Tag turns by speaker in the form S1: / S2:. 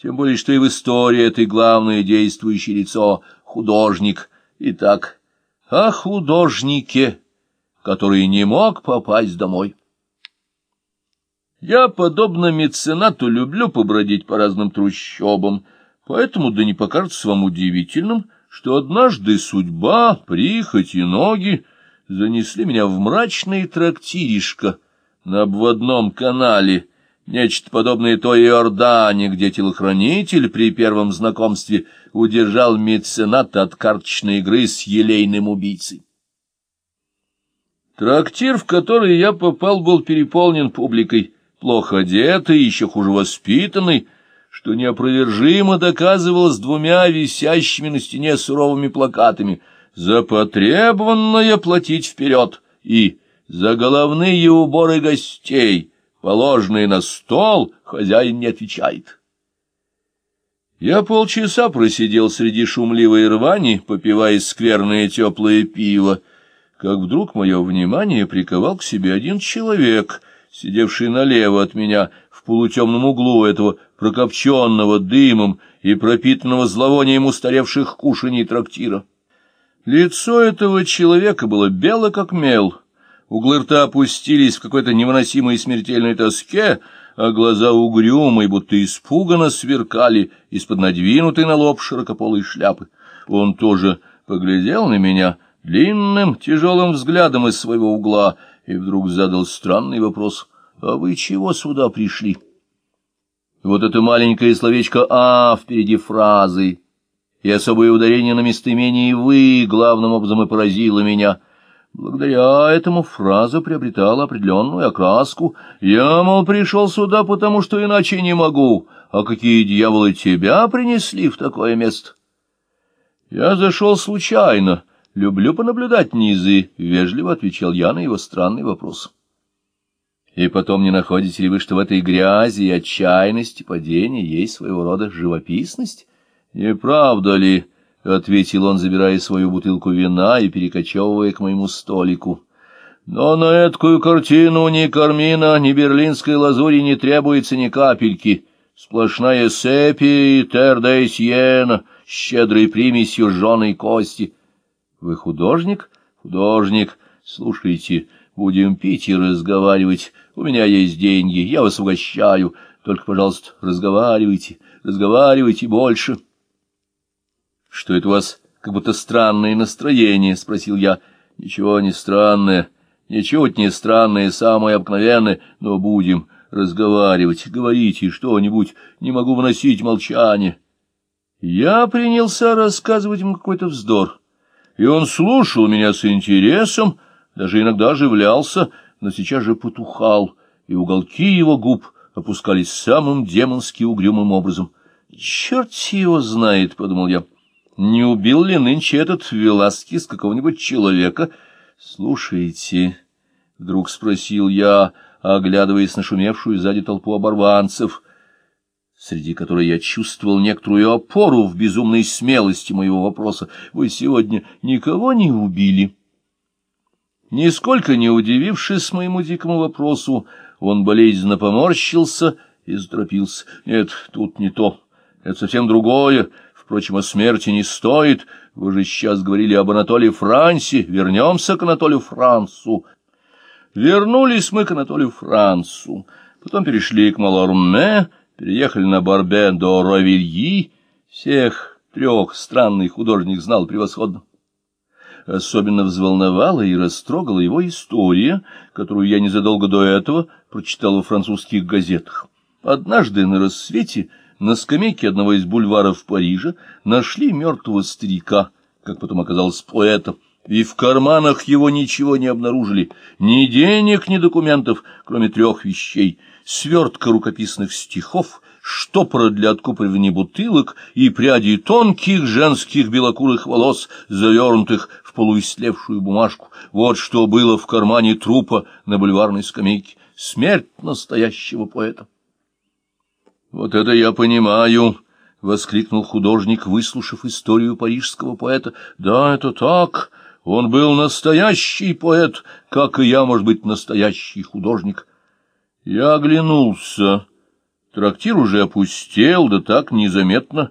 S1: Тем более, что и в истории это главное действующее лицо — художник. Итак, о художнике, который не мог попасть домой. Я, подобно меценату, люблю побродить по разным трущобам, поэтому да не покажется вам удивительным, что однажды судьба, прихоть и ноги занесли меня в мрачный трактиришко на обводном канале, нечто подобное той Иордане, где телохранитель при первом знакомстве удержал мецената от карточной игры с елейным убийцей. Трактир, в который я попал, был переполнен публикой, плохо одетый, еще хуже воспитанный, что неопровержимо доказывалось двумя висящими на стене суровыми плакатами «За потребованное платить вперед» и «За головные уборы гостей, положенные на стол, хозяин не отвечает». Я полчаса просидел среди шумливой рвани, попивая скверное теплое пиво, как вдруг мое внимание приковал к себе один человек, сидевший налево от меня в полутемном углу этого прокопченного дымом и пропитанного зловонием устаревших кушаний трактира. Лицо этого человека было бело, как мел, углы рта опустились в какой-то невыносимой смертельной тоске, а глаза угрюмые, будто испуганно сверкали из-под надвинутой на лоб широкополой шляпы. Он тоже поглядел на меня длинным, тяжелым взглядом из своего угла и вдруг задал странный вопрос. «А вы чего сюда пришли?» Вот это маленькое словечко «а» впереди фразы и особое ударение на местоимении «вы» главным образом и поразило меня. Благодаря этому фраза приобретала определенную окраску. Я, мол, пришел сюда, потому что иначе не могу. А какие дьяволы тебя принесли в такое место? Я зашел случайно. Люблю понаблюдать низы, — вежливо отвечал я на его странный вопрос. И потом, не находите ли вы, что в этой грязи и отчаянности падения есть своего рода живописность? Не правда ли? — ответил он, забирая свою бутылку вина и перекочевывая к моему столику. Но на эткую картину ни кармина, ни берлинской лазури не требуется ни капельки. Сплошная сепи и тердейсьена, щедрой примесью жженой кости. Вы художник? Художник. Слушайте, будем пить и разговаривать. У меня есть деньги, я вас угощаю. Только, пожалуйста, разговаривайте, разговаривайте больше. — Что это у вас как будто странное настроение? — спросил я. — Ничего не странное, ничуть не странное, самое обыкновенное, но будем разговаривать, говорите что-нибудь, не могу выносить молчание. Я принялся рассказывать ему какой-то вздор, и он слушал меня с интересом, даже иногда оживлялся, — но сейчас же потухал, и уголки его губ опускались самым демонски угрюмым образом. «Черт его знает!» — подумал я. «Не убил ли нынче этот Веласкис какого-нибудь человека?» «Слушайте», — вдруг спросил я, оглядываясь на шумевшую сзади толпу оборванцев, среди которой я чувствовал некоторую опору в безумной смелости моего вопроса. «Вы сегодня никого не убили?» Нисколько не удивившись моему дикому вопросу, он болезненно поморщился и заторопился. Нет, тут не то. Это совсем другое. Впрочем, о смерти не стоит. Вы же сейчас говорили об Анатолии Франсе. Вернемся к Анатолию Франсу. Вернулись мы к Анатолию Франсу. Потом перешли к Маларме, переехали на Барбе до Равильи. Всех трех странный художник знал превосходно. Особенно взволновала и растрогала его история, которую я незадолго до этого прочитал во французских газетах. Однажды на рассвете на скамейке одного из бульваров Парижа нашли мертвого старика, как потом оказалось поэта, и в карманах его ничего не обнаружили, ни денег, ни документов, кроме трех вещей — свертка рукописных стихов — штопора для откупоривания бутылок и пряди тонких женских белокурых волос, завернутых в полуистлевшую бумажку. Вот что было в кармане трупа на бульварной скамейке. Смерть настоящего поэта. — Вот это я понимаю! — воскликнул художник, выслушав историю парижского поэта. — Да, это так. Он был настоящий поэт, как и я, может быть, настоящий художник. Я оглянулся Трактир уже опустел, да так незаметно,